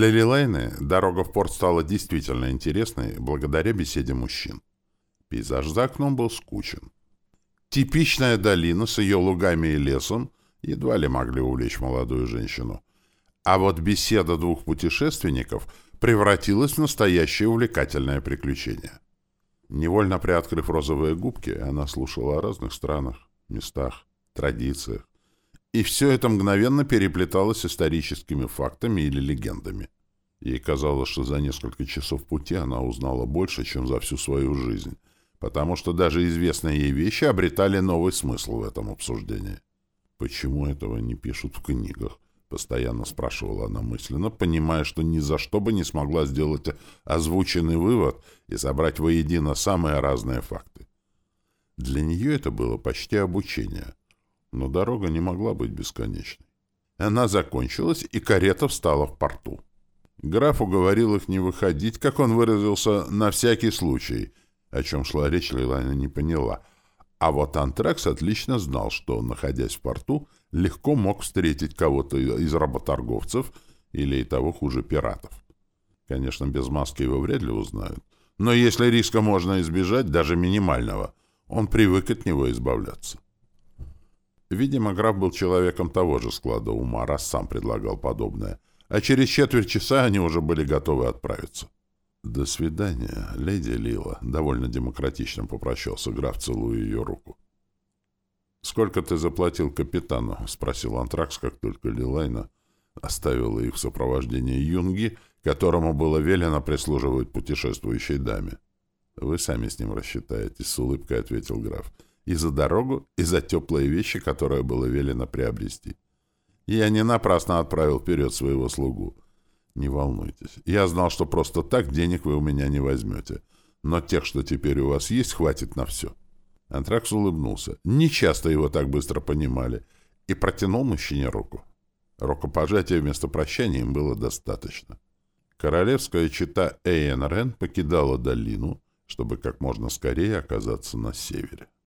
Для Лилайны дорога в порт стала действительно интересной благодаря беседе мужчин. Пейзаж за окном был скучен. Типичная долина с ее лугами и лесом едва ли могли увлечь молодую женщину. А вот беседа двух путешественников превратилась в настоящее увлекательное приключение. Невольно приоткрыв розовые губки, она слушала о разных странах, местах, традициях. И все это мгновенно переплеталось историческими фактами или легендами. Ей казалось, что за несколько часов пути она узнала больше, чем за всю свою жизнь, потому что даже известные ей вещи обретали новый смысл в этом обсуждении. Почему этого не пишут в книгах? Постоянно спрашивала она мысленно, понимая, что ни за что бы не смогла сделать озвученный вывод и собрать воедино самые разные факты. Для нее это было почти обучение, но дорога не могла быть бесконечной. Она закончилась, и карета встала в порту. Граф уговорил их не выходить, как он выразился, на всякий случай, о чем шла речь, Лейлайна не поняла. А вот Антракс отлично знал, что, находясь в порту, легко мог встретить кого-то из работорговцев или и того хуже пиратов. Конечно, без маски его вряд ли узнают. Но если риска можно избежать, даже минимального, он привык от него избавляться. Видимо, граф был человеком того же склада ума, раз сам предлагал подобное. А через четверть часа они уже были готовы отправиться. «До свидания, леди Лила», — довольно демократично попрощался граф, целуя ее руку. «Сколько ты заплатил капитану?» — спросил Антракс, как только Лилайна оставила их в сопровождении юнги, которому было велено прислуживать путешествующей даме. «Вы сами с ним рассчитаетесь», — с улыбкой ответил граф. «И за дорогу, и за теплые вещи, которые было велено приобрести. Я не напрасно отправил вперед своего слугу. Не волнуйтесь. Я знал, что просто так денег вы у меня не возьмете. Но тех, что теперь у вас есть, хватит на все». Антракс улыбнулся. Нечасто его так быстро понимали. И протянул мужчине руку. Рукопожатия вместо прощания им было достаточно. Королевская чита Эйен Рен покидала долину, чтобы как можно скорее оказаться на севере.